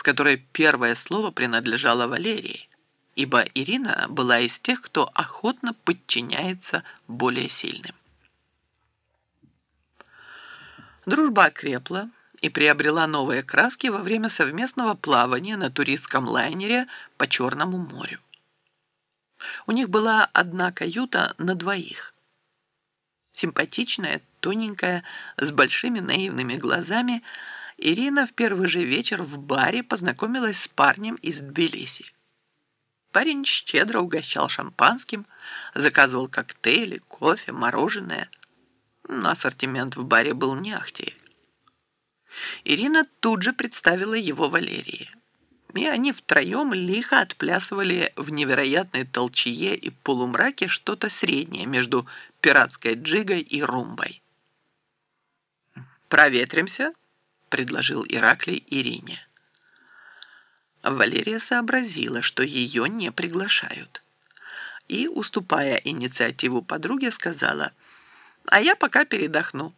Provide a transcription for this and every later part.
в которой первое слово принадлежало Валерии, ибо Ирина была из тех, кто охотно подчиняется более сильным. Дружба окрепла и приобрела новые краски во время совместного плавания на туристском лайнере по Черному морю. У них была одна каюта на двоих. Симпатичная, тоненькая, с большими наивными глазами, Ирина в первый же вечер в баре познакомилась с парнем из Тбилиси. Парень щедро угощал шампанским, заказывал коктейли, кофе, мороженое. Но ассортимент в баре был не ахти. Ирина тут же представила его Валерии. И они втроем лихо отплясывали в невероятной толчье и полумраке что-то среднее между пиратской джигой и румбой. «Проветримся», — предложил Ираклий Ирине. Валерия сообразила, что ее не приглашают. И, уступая инициативу подруге, сказала, «А я пока передохну.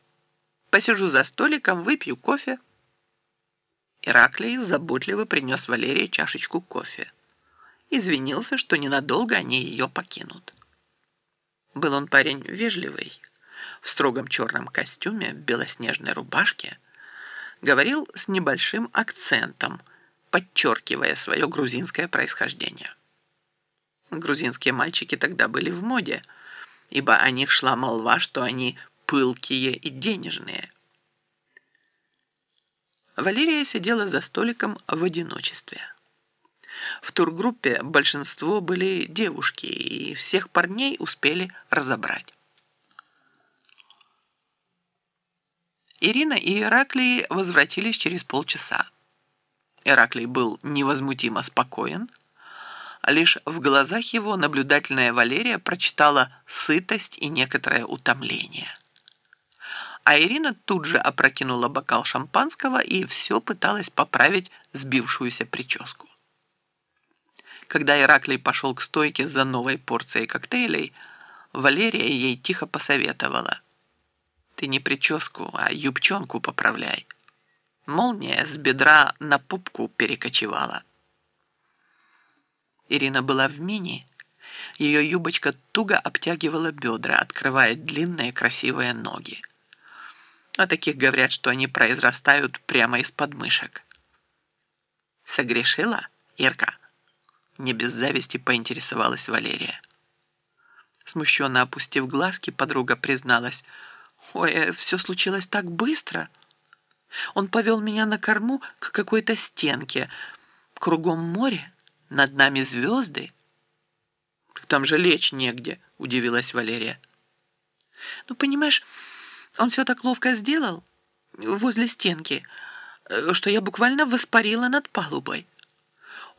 Посижу за столиком, выпью кофе». Ираклий заботливо принес Валерии чашечку кофе. Извинился, что ненадолго они ее покинут. Был он парень вежливый, в строгом черном костюме, белоснежной рубашке, говорил с небольшим акцентом, подчеркивая свое грузинское происхождение. Грузинские мальчики тогда были в моде, ибо о них шла молва, что они пылкие и денежные – Валерия сидела за столиком в одиночестве. В тургруппе большинство были девушки, и всех парней успели разобрать. Ирина и Ираклий возвратились через полчаса. Ираклий был невозмутимо спокоен, лишь в глазах его наблюдательная Валерия прочитала сытость и некоторое утомление а Ирина тут же опрокинула бокал шампанского и все пыталась поправить сбившуюся прическу. Когда Ираклий пошел к стойке за новой порцией коктейлей, Валерия ей тихо посоветовала. «Ты не прическу, а юбчонку поправляй». Молния с бедра на пупку перекочевала. Ирина была в мини. Ее юбочка туго обтягивала бедра, открывая длинные красивые ноги. О таких говорят, что они произрастают прямо из подмышек. Согрешила, Ирка? Не без зависти поинтересовалась Валерия. Смущенно опустив глазки, подруга призналась. «Ой, э, все случилось так быстро. Он повел меня на корму к какой-то стенке. Кругом море, над нами звезды». «Там же лечь негде», — удивилась Валерия. «Ну, понимаешь, он все так ловко сделал возле стенки, э, что я буквально воспарила над палубой.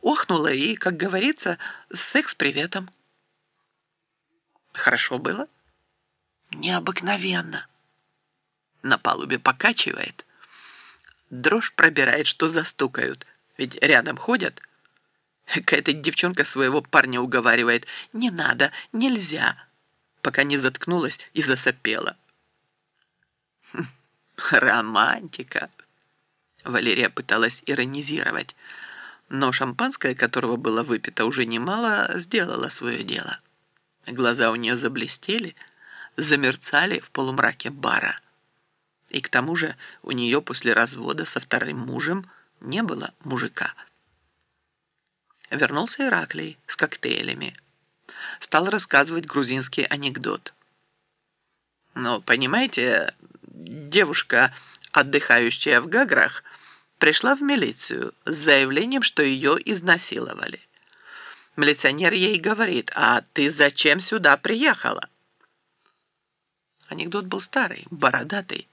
Охнула и, как говорится, секс приветом. Хорошо было? Необыкновенно. На палубе покачивает. Дрожь пробирает, что застукают, ведь рядом ходят. Какая-то девчонка своего парня уговаривает. «Не надо, нельзя», пока не заткнулась и засопела. Романтика. Валерия пыталась иронизировать, но шампанское, которого было выпито уже немало, сделало свое дело. Глаза у нее заблестели, замерцали в полумраке бара. И к тому же у нее после развода со вторым мужем не было мужика. Вернулся Ираклий с коктейлями. Стал рассказывать грузинский анекдот. Но, понимаете, девушка, отдыхающая в Гаграх, пришла в милицию с заявлением, что ее изнасиловали. Милиционер ей говорит, а ты зачем сюда приехала? Анекдот был старый, бородатый,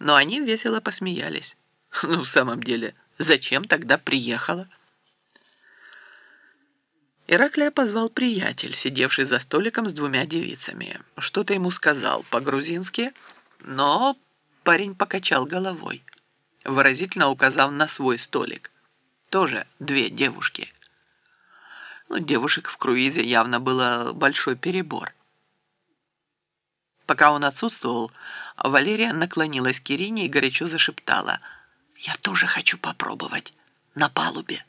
но они весело посмеялись. Ну, в самом деле, зачем тогда приехала? Ираклия позвал приятель, сидевший за столиком с двумя девицами. Что-то ему сказал по-грузински – но парень покачал головой, выразительно указав на свой столик. Тоже две девушки. Ну, девушек в круизе явно было большой перебор. Пока он отсутствовал, Валерия наклонилась к Ирине и горячо зашептала. «Я тоже хочу попробовать. на палубе.